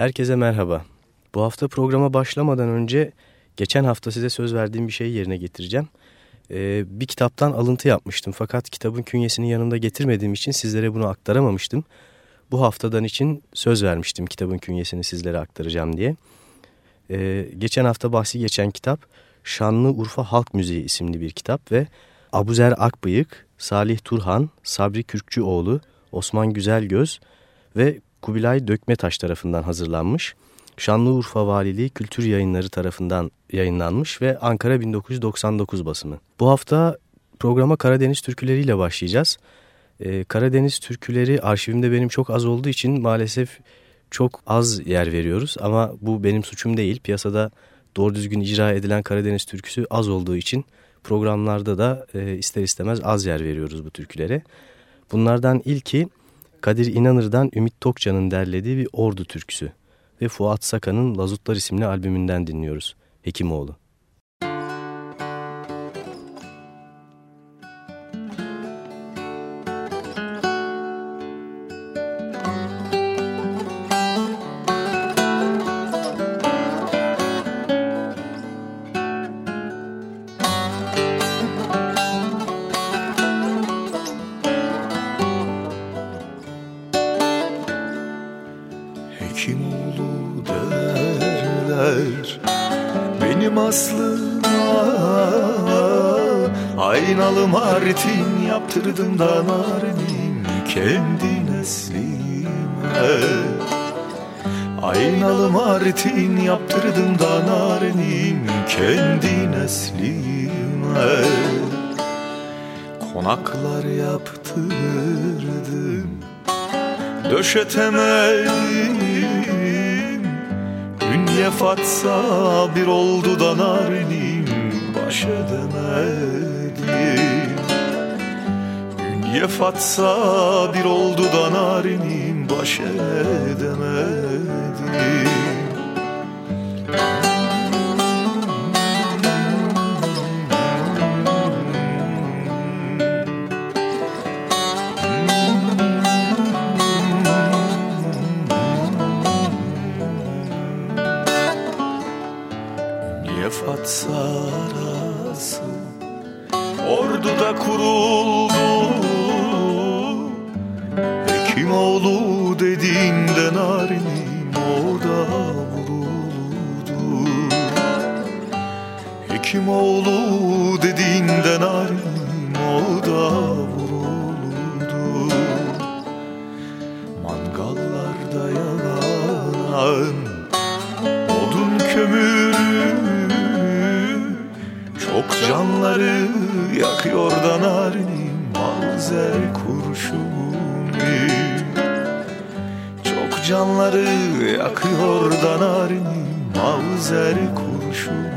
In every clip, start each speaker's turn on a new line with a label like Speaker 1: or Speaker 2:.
Speaker 1: Herkese merhaba. Bu hafta programa başlamadan önce geçen hafta size söz verdiğim bir şeyi yerine getireceğim. Ee, bir kitaptan alıntı yapmıştım fakat kitabın künyesini yanımda getirmediğim için sizlere bunu aktaramamıştım. Bu haftadan için söz vermiştim kitabın künyesini sizlere aktaracağım diye. Ee, geçen hafta bahsi geçen kitap Şanlı Urfa Halk Müziği isimli bir kitap ve Abuzer Akbıyık, Salih Turhan, Sabri Kürkçüoğlu, Osman Güzelgöz ve Kubilay Dökmetaş tarafından hazırlanmış. Şanlıurfa Valiliği Kültür Yayınları tarafından yayınlanmış ve Ankara 1999 basımı. Bu hafta programa Karadeniz türküleriyle başlayacağız. Ee, Karadeniz türküleri arşivimde benim çok az olduğu için maalesef çok az yer veriyoruz. Ama bu benim suçum değil. Piyasada doğru düzgün icra edilen Karadeniz türküsü az olduğu için programlarda da e, ister istemez az yer veriyoruz bu türkülere. Bunlardan ilki Kadir İnanır'dan Ümit Tokcan'ın derlediği bir ordu türküsü ve Fuat Sakan'ın Lazutlar isimli albümünden dinliyoruz. Hekimoğlu.
Speaker 2: Yaptırdım da narinim kendi neslime. Aynalı martin yaptırdım da narinim kendi neslime. Konaklar yaptırdım döşetemedim Ünye fatsa bir oldu da narinim baş edemedim Yefatsa bir oldu da narinim baş edemedim. Yefatsa arası Orduda kuruldu oğlu dediğinde narinim orada vuruldu Hekim oğlu dediğinde narinim canları yakıyor da narini mavzer kurşun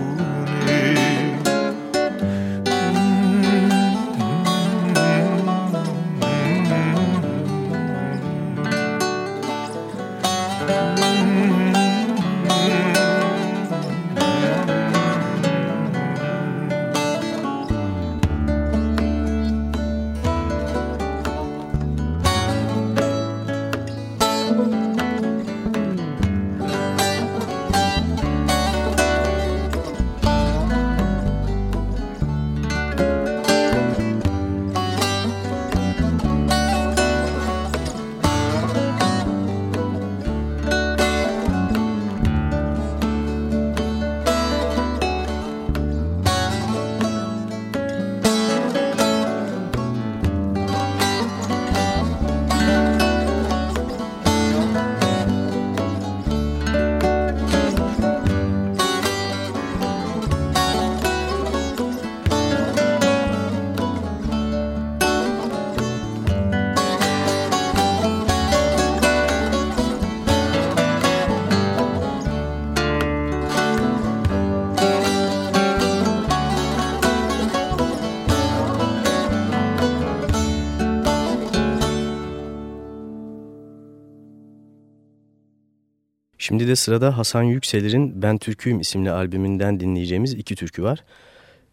Speaker 1: Şimdi de sırada Hasan Yükselir'in Ben Türküyüm isimli albümünden dinleyeceğimiz iki türkü var.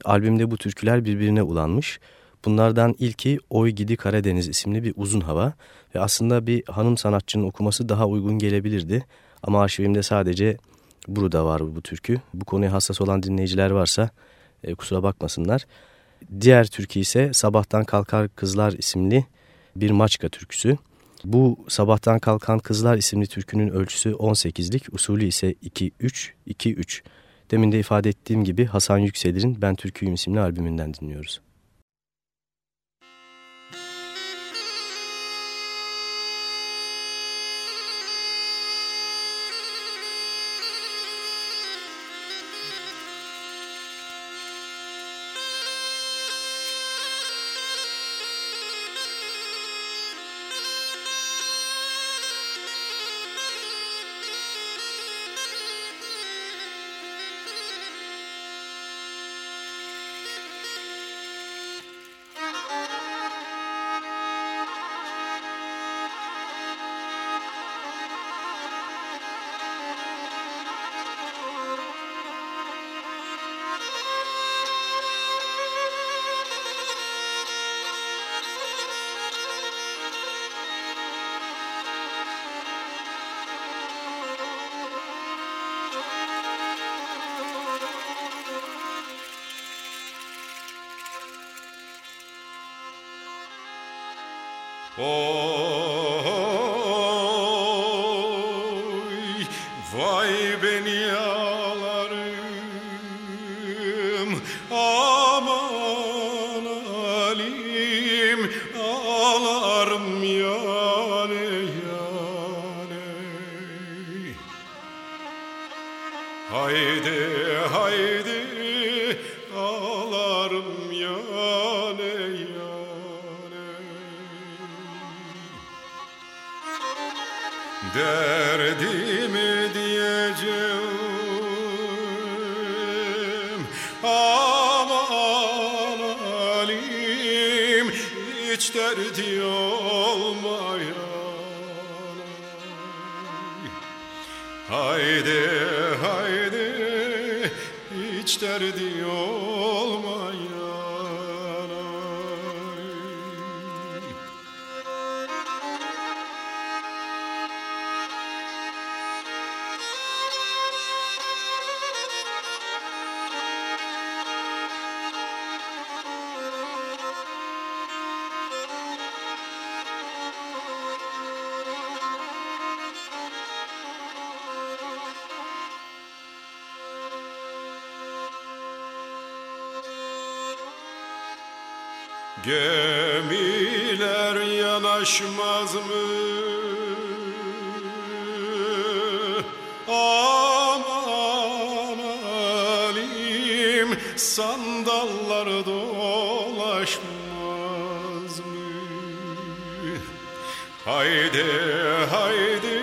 Speaker 1: Albümde bu türküler birbirine ulanmış. Bunlardan ilki Oy Gidi Karadeniz isimli bir uzun hava ve aslında bir hanım sanatçının okuması daha uygun gelebilirdi. Ama arşivimde sadece burada var bu türkü. Bu konuya hassas olan dinleyiciler varsa e, kusura bakmasınlar. Diğer türkü ise Sabahtan Kalkar Kızlar isimli bir maçka türküsü. Bu Sabahtan Kalkan Kızlar isimli türkünün ölçüsü 18'lik, usulü ise 2-3-2-3. Demin de ifade ettiğim gibi Hasan Yükselir'in Ben Türküyüm isimli albümünden dinliyoruz.
Speaker 3: Haydi yanaşmaz mı? Aman alim sandallar dolaşmaz mı? Haydi haydi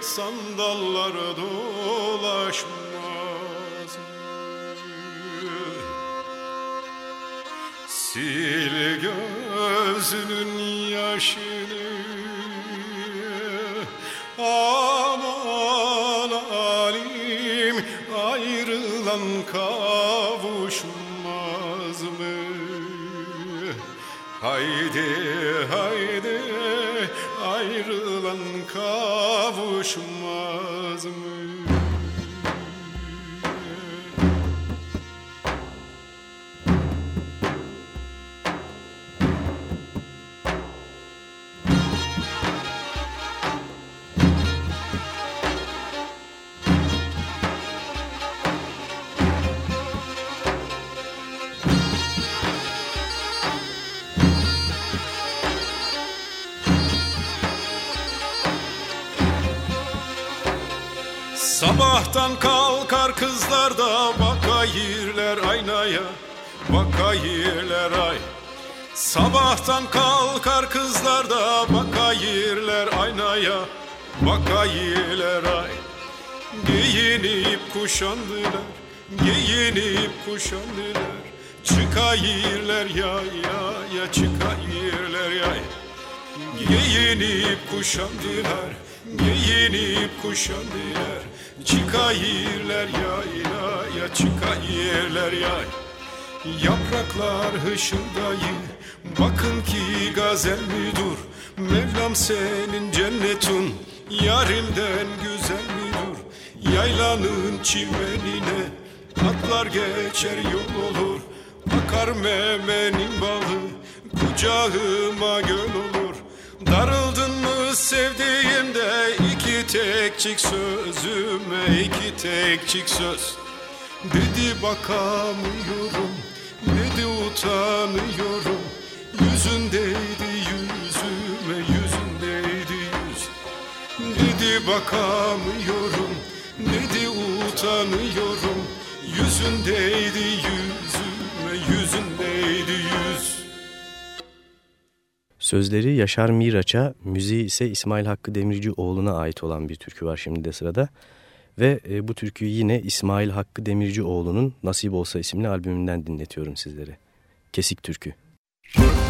Speaker 3: sandallar dolaşmaz mı? Sil gözünün yaşını Aman alim ayrılan kavuşmaz mı? Haydi haydi ayrılan kavuşmaz Sabahtan kalkar kızlar da bakayırlar aynaya Bakayırlar ay. Sabahtan kalkar kızlar da bakayırlar aynaya Bakayırlar ay. Giyinip kuşandılar Giyinip kuşandılar. Çıkayırlar ya ya ya çıkayırlar ya. Giyinip kuşandılar Giyinip kuşandılar Çıkayırlar yayla ya çıkayırlar yay. Yapraklar hışıldayı Bakın ki gazel müdür? Mevlam senin cennetin Yarimden güzel müdür? Yaylanın çimenine Atlar geçer yol olur. Akar memenin bağı Kucağıma göl olur. Darıldın mı sevdiğimde iki tekçik sözüme iki tekçik söz. Dedi bakamıyorum dedi utanıyorum. Yüzündeydi yüzüme yüzündeydi yüz. Dedi bakamıyorum dedi utanıyorum. Yüzündeydi yüzüme yüzündeydi yüz
Speaker 1: Sözleri Yaşar Miraç'a, müziği ise İsmail Hakkı Demircioğlu'na ait olan bir türkü var şimdi de sırada. Ve e, bu türküyü yine İsmail Hakkı Demircioğlu'nun Nasip Olsa isimli albümünden dinletiyorum sizlere. Kesik Türkü. Müzik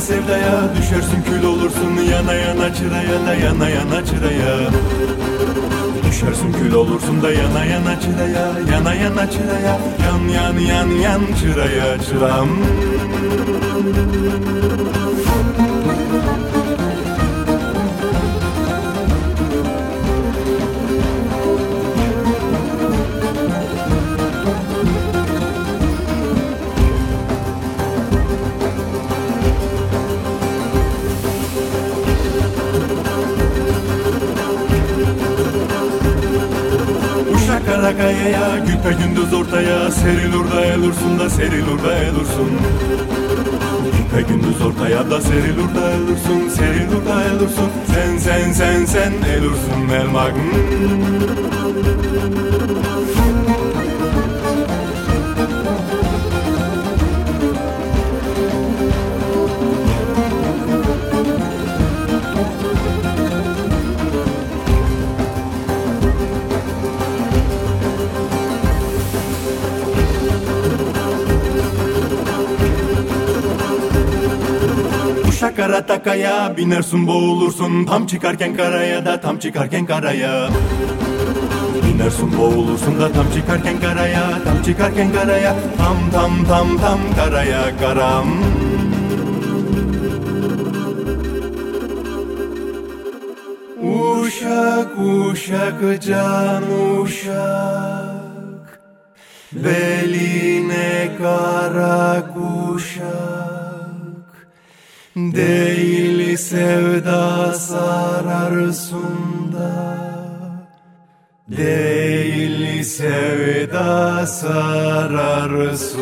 Speaker 4: sevdaya Düşersin kül olursun. Yana yana çıraya da yana yana çıraya. Düşersin kül olursun da yana yana çıraya. Yana yana çıraya. Yan yan yan yan çıraya çıram mel magnum takaya Binersin boğulursun. Tam çıkarken karaya da tam çıkarken karaya. Binersin boğulursun da tam çıkarken karaya. Tam çıkarken karaya. Tam tam tam tam karaya karam. Uşak uşak can uşak. Beline kara kuşak Değil sevda sararsın da Değil sevda sararsın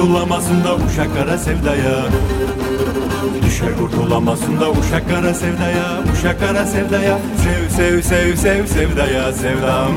Speaker 4: kurtulamasın da uşak kara sevdaya. Düşer kurtulamasın da uşak kara sevdaya Uşak kara sevdaya. Sev sev sev sev sevdaya sevdam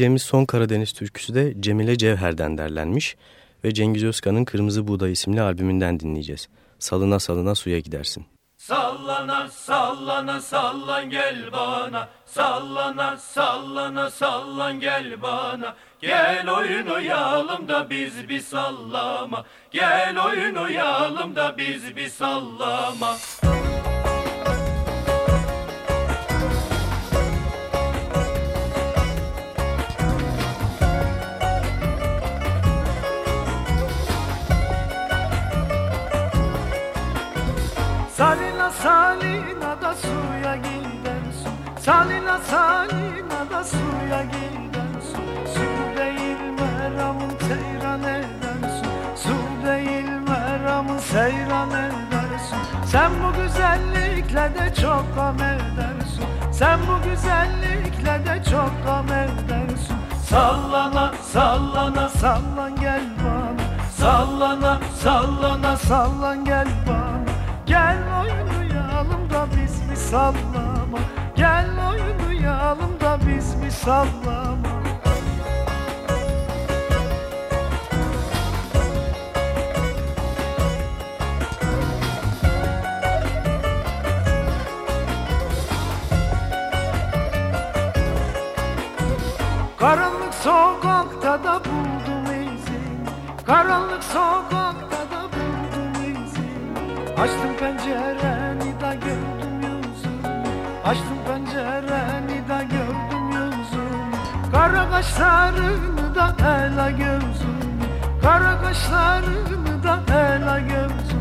Speaker 1: Dinleyeceğimiz son Karadeniz türküsü de Cemile Cevher'den derlenmiş ve Cengiz Özkan'ın Kırmızı Buğday isimli albümünden dinleyeceğiz. Salına salına suya gidersin.
Speaker 5: Sallana sallana sallan gel bana Sallana sallana sallan gel bana Gel oyun oyalım da biz bir sallama Gel oyun oyalım da biz bir sallama
Speaker 6: salina da suya gidersin Salina salina da suya gidersin Su. Su değil meramın seyran edersin Su. Değil meramın seyran edersin Sen bu güzellikle de çok gam edersin Sen bu güzellikle de çok gam edersin Sallana sallana sallan gel bana. Sallana sallana sallan gel bana. Gel oyna sallama. Gel oynayalım da biz bir sallama? Karanlık sokakta da buldum izini Karanlık sokakta da buldum izini Açtım pencereni Açtım pencereni de gördüm yüzünü Kara kaşlarını da ela gözünü Kara kaşlarını da ela gözünü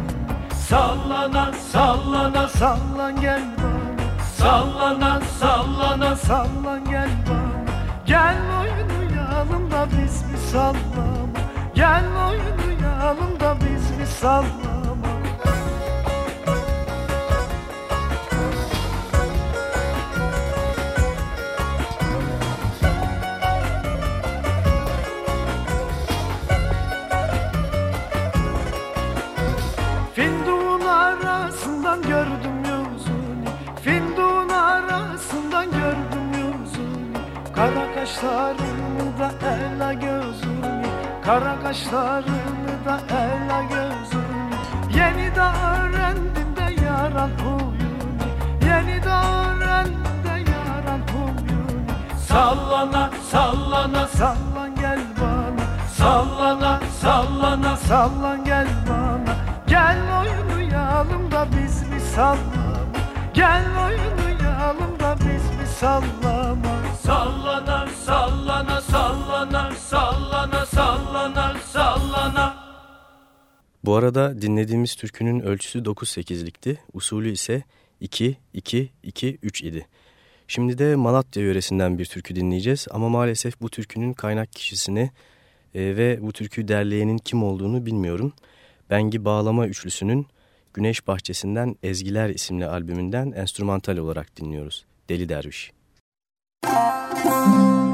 Speaker 6: Sallana sallana sallan gel bana. Sallana sallana sallan gel bana. Gel oynayalım da biz bir sallama. Gel oynayalım da biz bir sallama Kara kaşlarını da ela gözünü. Yeni de öğrendim de yaran huyunu. Yeni de öğrendim de yaran huyunu. Sallana sallana. Sallan gel bana. Sallana sallana. Sallan gel bana. Gel oynayalım da biz bir sallama? Gel oynayalım da biz bir sallama?
Speaker 5: Sallana sallana
Speaker 1: Bu arada dinlediğimiz türkünün ölçüsü 9-8'likti. Usulü ise 2-2-2-3 idi. Şimdi de Malatya yöresinden bir türkü dinleyeceğiz ama maalesef bu türkünün kaynak kişisini e, ve bu türküyü derleyenin kim olduğunu bilmiyorum. Bengi Bağlama Üçlüsü'nün Güneş Bahçesi'nden Ezgiler isimli albümünden enstrümantal olarak dinliyoruz. Deli Derviş. Müzik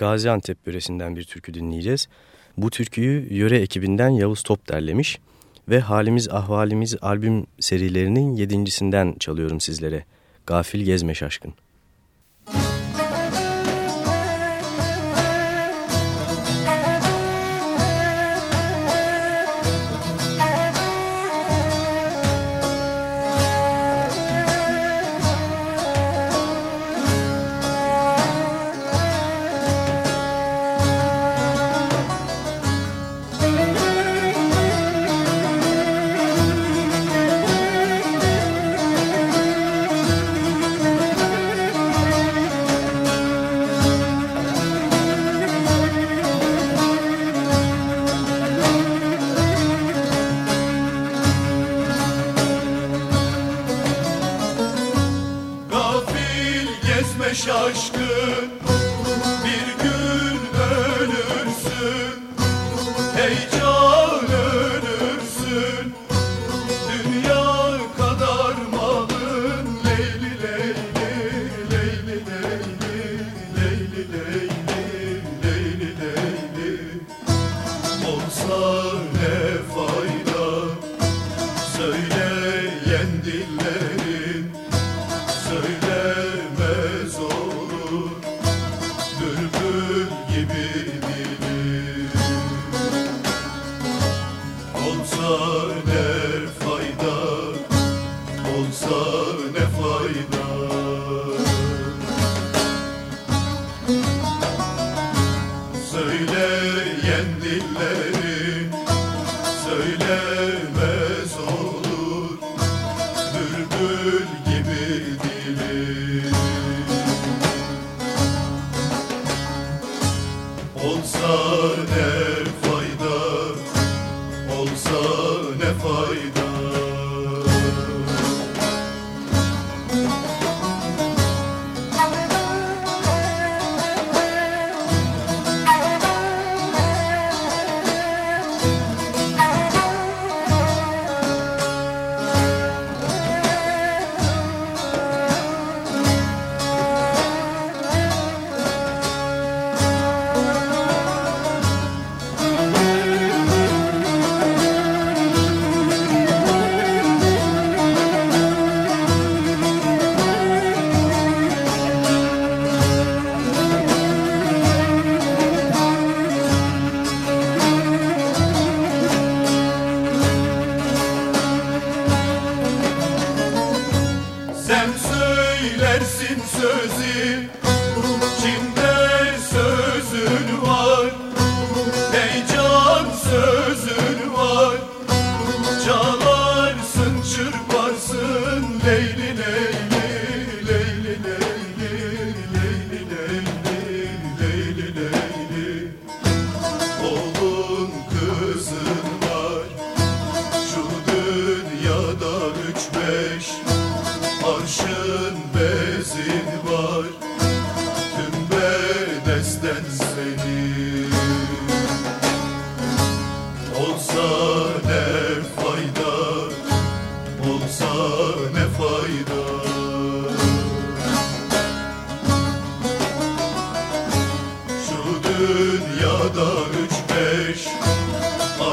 Speaker 4: Gaziantep yöresinden bir türkü dinleyeceğiz. Bu türküyü yöre ekibinden Yavuz Top derlemiş ve Halimiz Ahvalimiz albüm serilerinin yedincisinden çalıyorum sizlere. Gafil Gezme Şaşkın.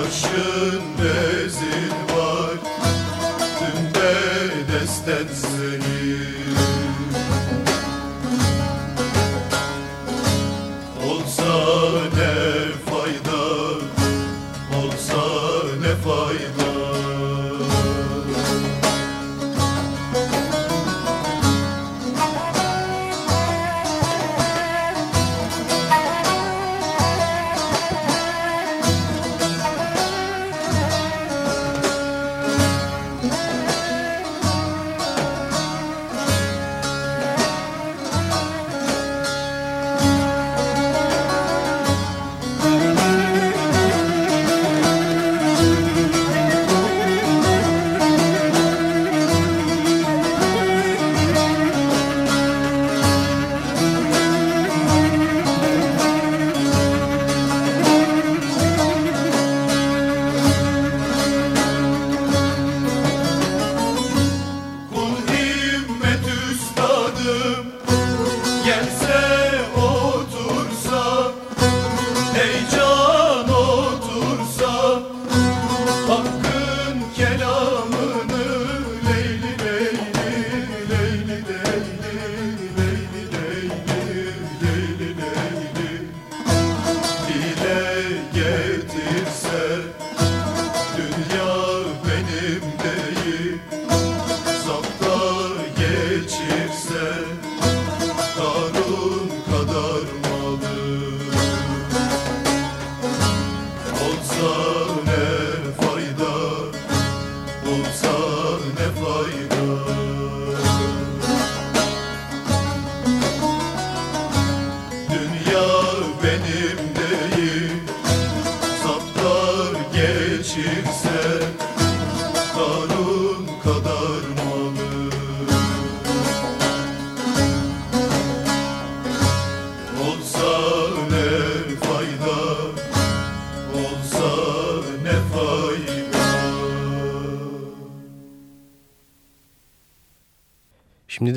Speaker 7: Gelse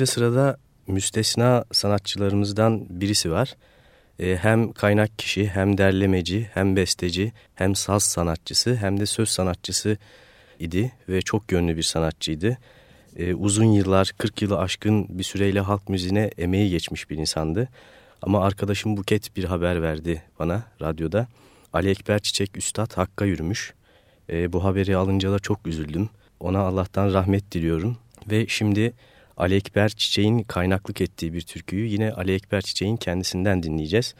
Speaker 1: Şimdi sırada müstesna sanatçılarımızdan birisi var. E, hem kaynak kişi, hem derlemeci, hem besteci, hem saz sanatçısı, hem de söz sanatçısı idi ve çok yönlü bir sanatçıydı. E, uzun yıllar, 40 yılı aşkın bir süreyle halk müziğine emeği geçmiş bir insandı. Ama arkadaşım Buket bir haber verdi bana radyoda. Ali Ekber Çiçek Üstad Hakk'a yürümüş. E, bu haberi alınca da çok üzüldüm. Ona Allah'tan rahmet diliyorum. Ve şimdi Ali Ekber Çiçek'in kaynaklık ettiği bir türküyü yine Ali Ekber Çiçek'in kendisinden dinleyeceğiz.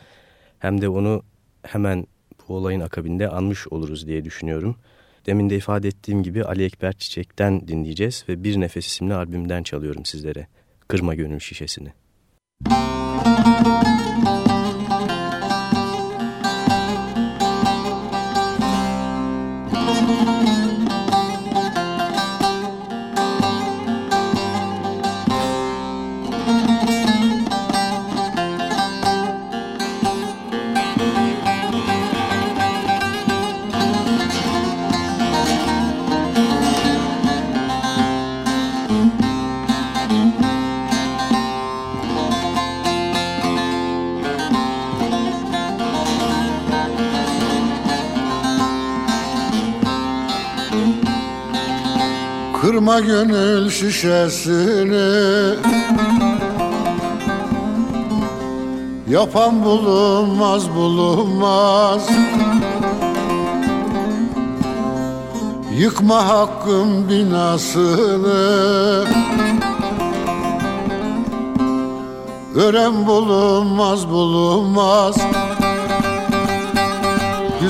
Speaker 1: Hem de onu hemen bu olayın akabinde anmış oluruz diye düşünüyorum. Demin de ifade ettiğim gibi Ali Ekber Çiçek'ten dinleyeceğiz ve Bir Nefes isimli albümden çalıyorum sizlere. Kırma Gönül Şişesini. Müzik
Speaker 8: Kırma gönül şişesini. Yapan bulunmaz bulunmaz. Yıkma hakkın binasını. Ören bulunmaz bulunmaz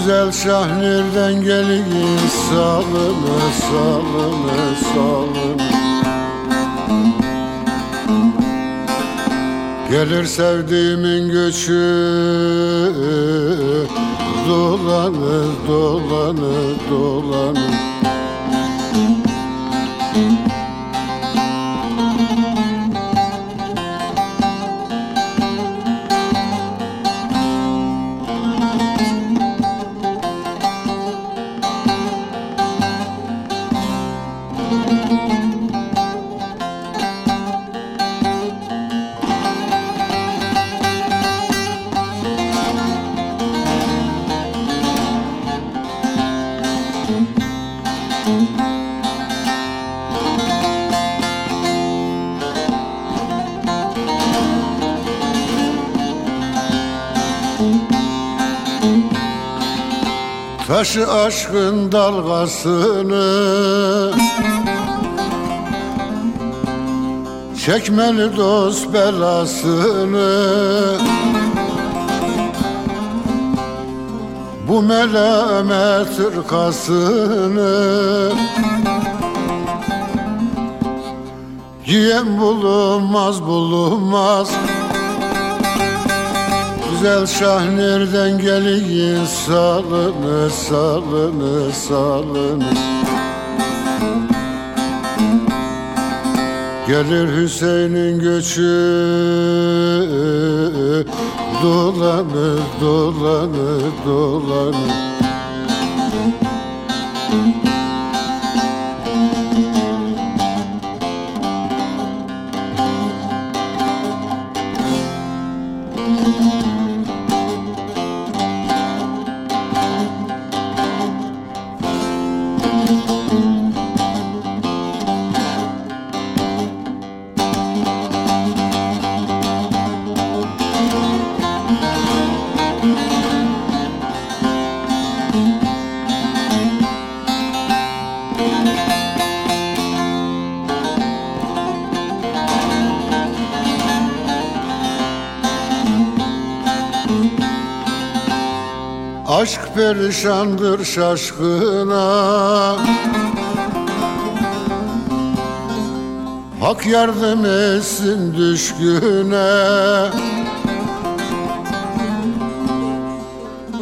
Speaker 8: Güzel şahnirden gelin salını salını salını Gelir sevdiğimin göçü Dolanır dolanır dolanır Taşı aşkın dalgasını Çekmeli dost belasını Bu melamet ırkasını Giyen bulunmaz bulunmaz güzel şah nereden geliyor salını salını salını. Gelir Hüseyin'in göçü dolanır dolanır dolanır Aşk perişandır şaşkına. Hak yardım etsin düşküne.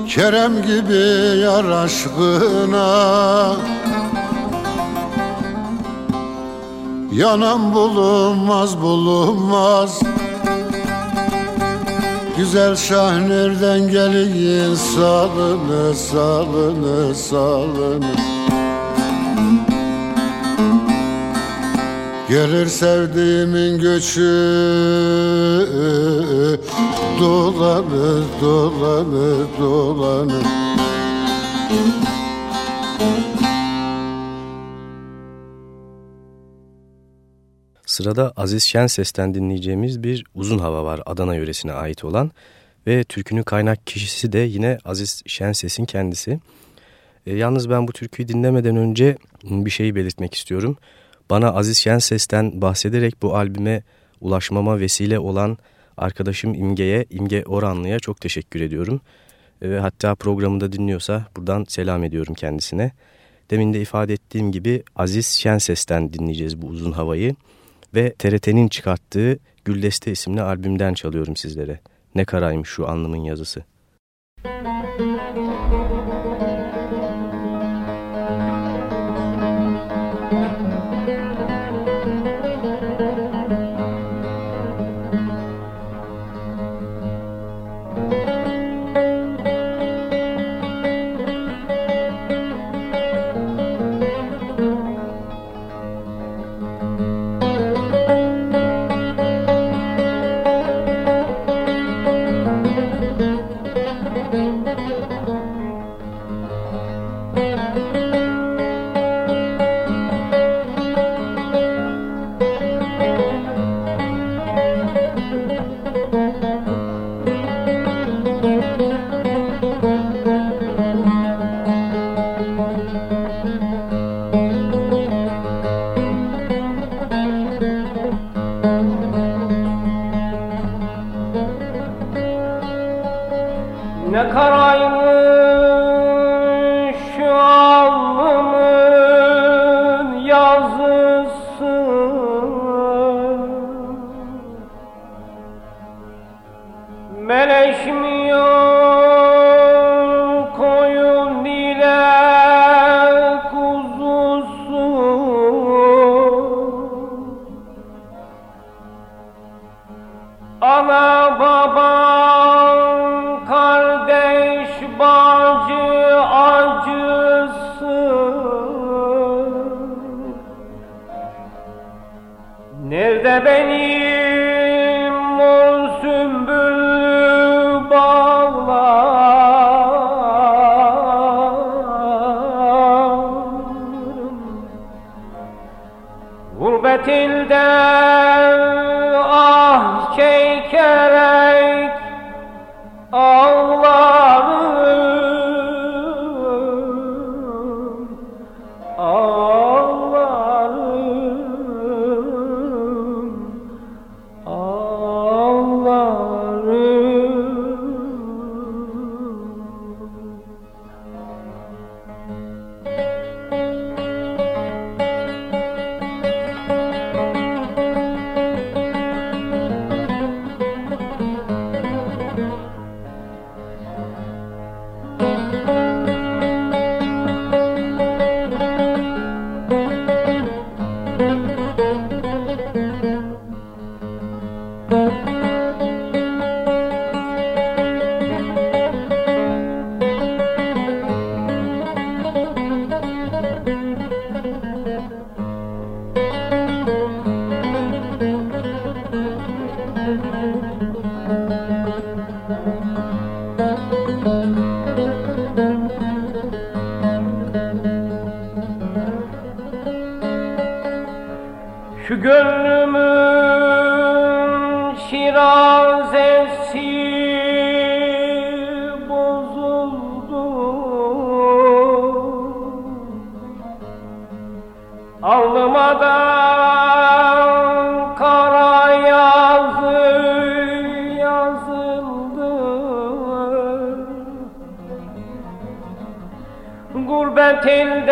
Speaker 8: Kerem gibi yar aşkına. Yanan bulunmaz bulunmaz Güzel şah nereden geliyor salını salını salını. Gelir sevdiğimin göçü Dolanır dolanır dolanır
Speaker 1: Sırada Aziz Şen sesten dinleyeceğimiz bir uzun hava var Adana yöresine ait olan ve türkünün kaynak kişisi de yine Aziz Şen sesin kendisi. E, yalnız ben bu türküyü dinlemeden önce bir şeyi belirtmek istiyorum. Bana Aziz Şen sesten bahsederek bu albüme ulaşmama vesile olan arkadaşım İmge'ye, İmge Oranlı'ya çok teşekkür ediyorum. E, hatta programında dinliyorsa buradan selam ediyorum kendisine. Demin de ifade ettiğim gibi Aziz Şen sesten dinleyeceğiz bu uzun havayı ve TRT'nin çıkarttığı Güldeste isimli albümden çalıyorum sizlere. Ne karaymış şu anlamın yazısı.
Speaker 9: Gurbetilde ah çekerek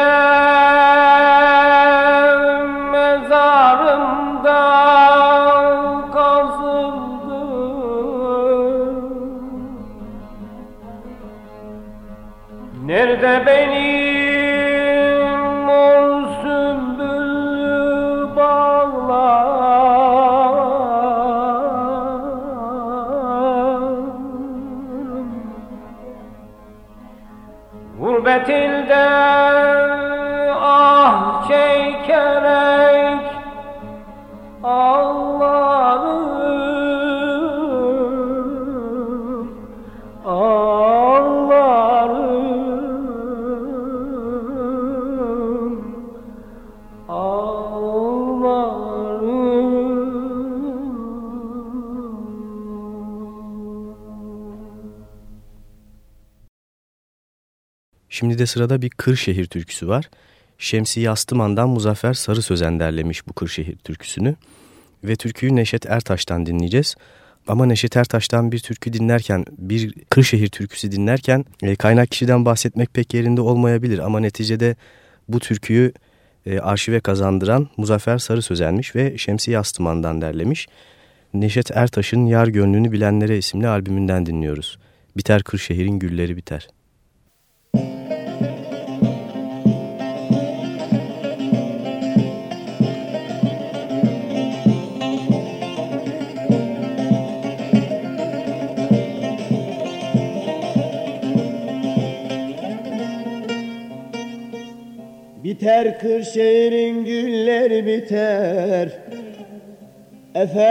Speaker 1: Şimdi de sırada bir Kırşehir türküsü var. Şemsi Yastıman'dan Muzaffer Sarı Sözen derlemiş bu Kırşehir türküsünü. Ve türküyü Neşet Ertaş'tan dinleyeceğiz. Ama Neşet Ertaş'tan bir türkü dinlerken, bir Kırşehir türküsü dinlerken e, kaynak kişiden bahsetmek pek yerinde olmayabilir. Ama neticede bu türküyü e, arşive kazandıran Muzaffer Sarı Sözenmiş ve Şemsi Yastıman'dan derlemiş. Neşet Ertaş'ın Yar Gönlünü Bilenlere isimli albümünden dinliyoruz. Biter Kırşehir'in gülleri biter.
Speaker 10: Biter Kırşehir'in gülleri biter. Efendim.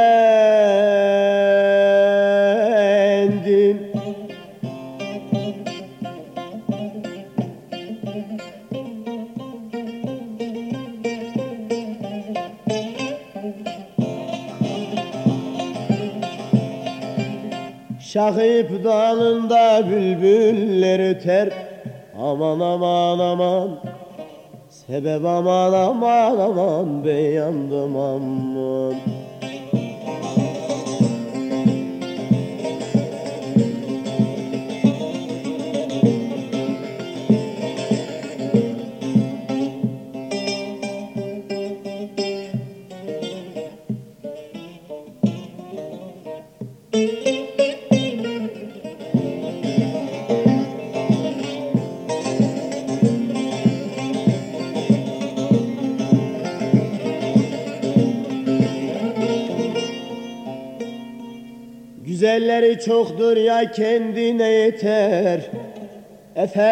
Speaker 10: Şahip dalında bülbüller öter. Aman aman aman Sebep aman aman aman ben yandım aman çoktur ya kendine yeter. Efendim.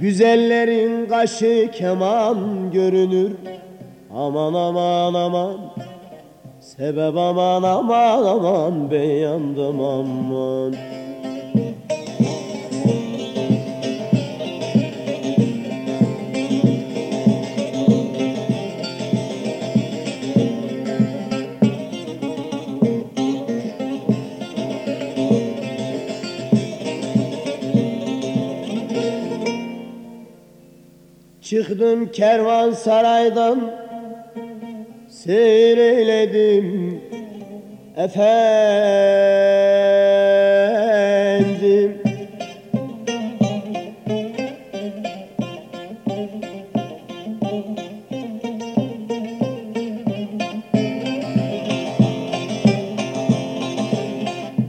Speaker 10: Güzellerin kaşı keman görünür. Aman aman aman. Sebep aman aman aman. Ben yandım aman Çıktım kervansaraydan Seyreyledim efendim.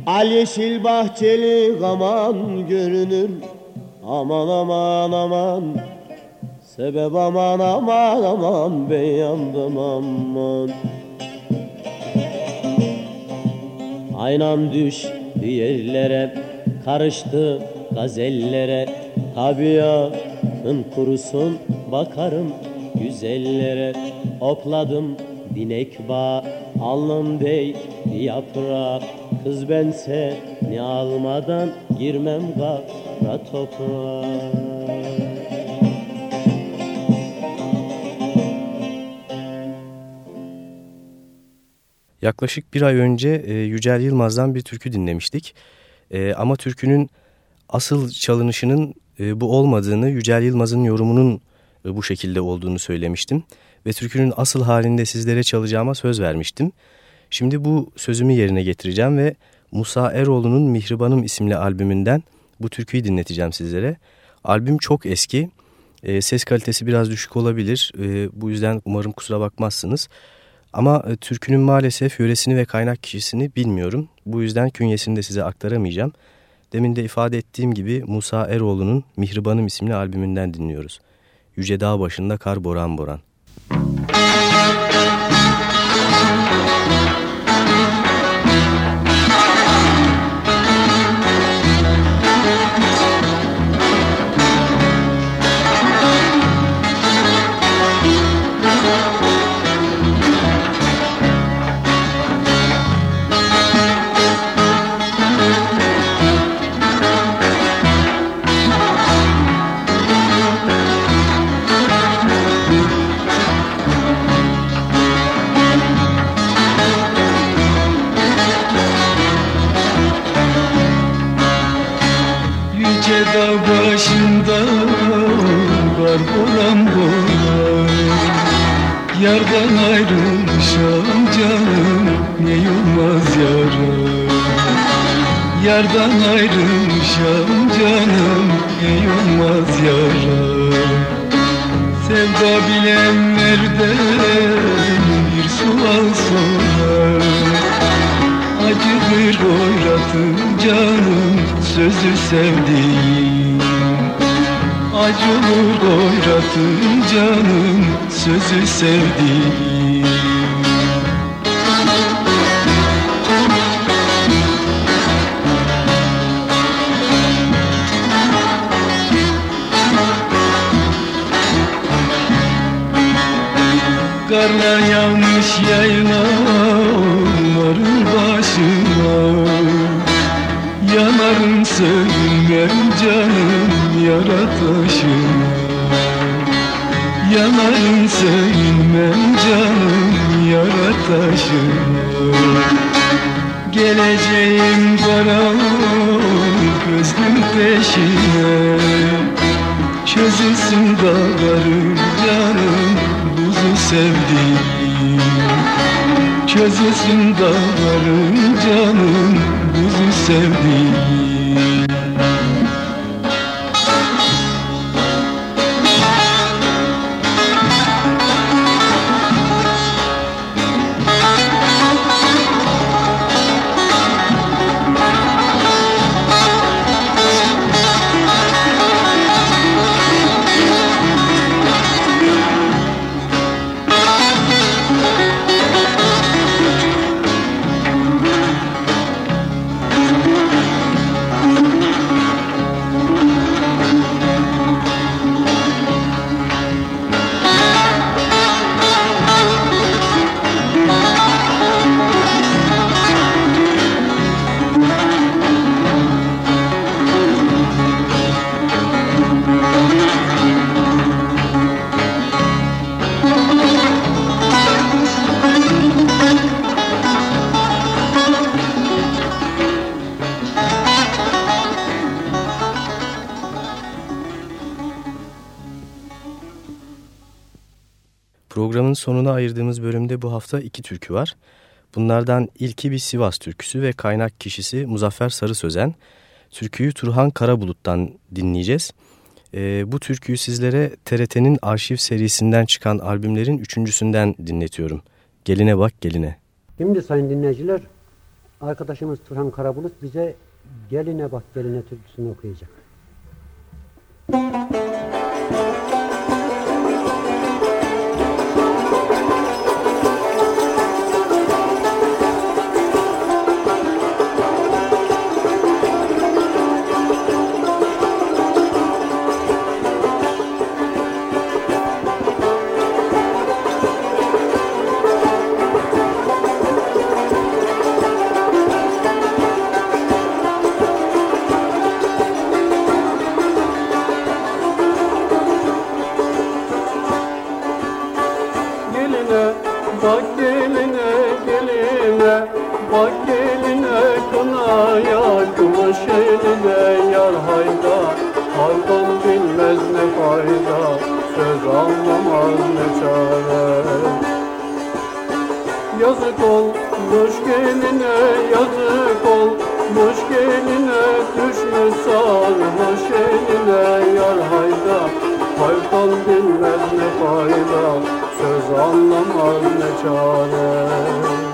Speaker 10: Al yeşil bahçeli gaman görünür Aman aman aman Sebep aman aman aman ben yandım aman. Aynam düştü yerlere karıştı gazellere. Tabiatın kurusun bakarım güzellere. Opladım binek bağ alnım dey yaprağı Kız bense ne almadan girmem kara toprağa
Speaker 1: Yaklaşık bir ay önce e, Yücel Yılmaz'dan bir türkü dinlemiştik. E, ama türkünün asıl çalınışının e, bu olmadığını, Yücel Yılmaz'ın yorumunun e, bu şekilde olduğunu söylemiştim. Ve türkünün asıl halinde sizlere çalacağıma söz vermiştim. Şimdi bu sözümü yerine getireceğim ve Musa Eroğlu'nun Mihribanım isimli albümünden bu türküyü dinleteceğim sizlere. Albüm çok eski, e, ses kalitesi biraz düşük olabilir. E, bu yüzden umarım kusura bakmazsınız. Ama e, türkünün maalesef yöresini ve kaynak kişisini bilmiyorum. Bu yüzden künyesini de size aktaramayacağım. Demin de ifade ettiğim gibi Musa Eroğlu'nun Mihribanım isimli albümünden dinliyoruz. Yüce Dağ başında kar boran boran.
Speaker 11: Yardan ayrılmışam canım ne yılmaz yaram. Sevda bilenlerden bir sual sorar. Acıdır hoyratım canım sözü sevdiğim. Acıdır hoyratım canım sözü sevdiğim Karlar yağmış yaylaların başına. Yanarım sönmem canım yara taşına. Yanarım sönmem canım yara taşına. Geleceğim karanlık gözlüm peşine. Çözülsün dağlarım buzu sevdiğim. Çözülsün dağlarım canım buzu sevdiğim
Speaker 1: sonuna ayırdığımız bölümde bu hafta iki türkü var. Bunlardan ilki bir Sivas türküsü ve kaynak kişisi Muzaffer Sarı Sözen. Türküyü Turhan Karabulut'tan dinleyeceğiz. Ee, bu türküyü sizlere TRT'nin arşiv serisinden çıkan albümlerin üçüncüsünden dinletiyorum. Geline bak geline.
Speaker 12: Şimdi sayın dinleyiciler, arkadaşımız Turhan Karabulut bize Geline Bak Geline türküsünü okuyacak.
Speaker 11: Geline Yazık olmuş geline yazık olmuş geline. Düşmüş sarmış eline yar hayda. Haydan bilmez ne fayda. Söz anlamaz ne çare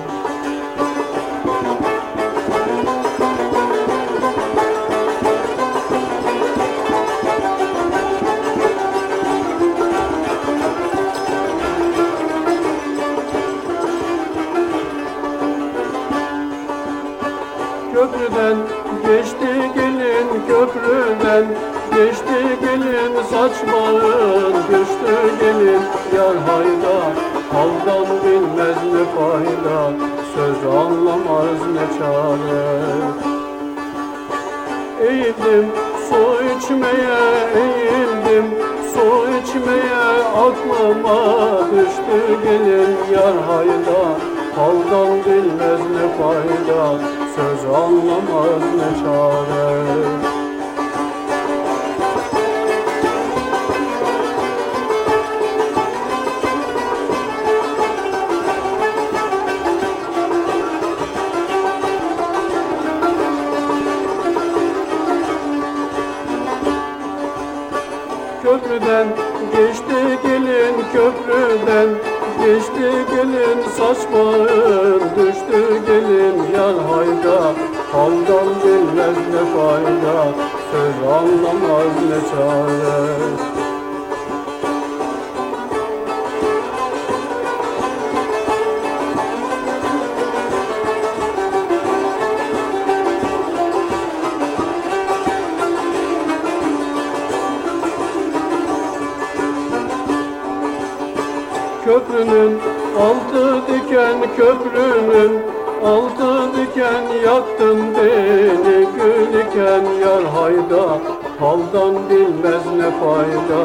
Speaker 11: köprünün altı diken yaktın beni. Gül iken yar hayda haldan bilmez ne fayda.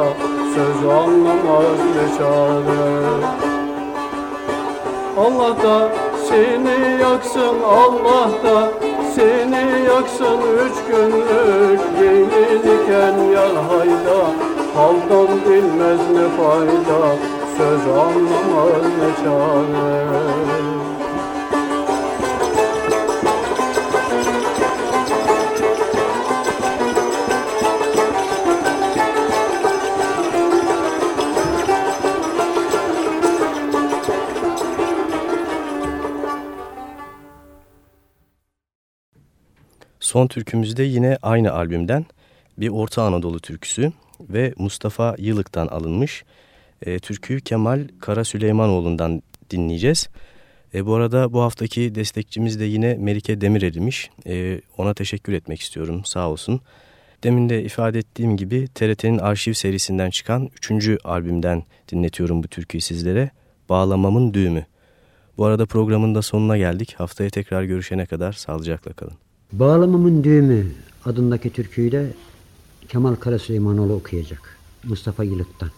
Speaker 11: Söz anlamaz ne çare. Allah da seni yaksın Allah da seni yaksın. Üç günlük Gelin iken yar hayda haldan bilmez ne fayda söz anlamaz ne çare
Speaker 1: Son türkümüz de yine aynı albümden bir Orta Anadolu türküsü ve Mustafa Yılık'tan alınmış. E, türküyü Kemal Kara Süleymanoğlu'ndan dinleyeceğiz. E, bu arada bu haftaki destekçimiz de yine Melike Demirel'miş. E, ona teşekkür etmek istiyorum sağ olsun. Demin de ifade ettiğim gibi TRT'nin arşiv serisinden çıkan 3. albümden dinletiyorum bu türküyü sizlere. Bağlamamın Düğümü. Bu arada programın da sonuna geldik. Haftaya tekrar görüşene kadar sağlıcakla kalın.
Speaker 12: Bağlamamın Düğümü adındaki türküyü de Kemal Karasüleymanoğlu okuyacak. Mustafa Yılık'tan.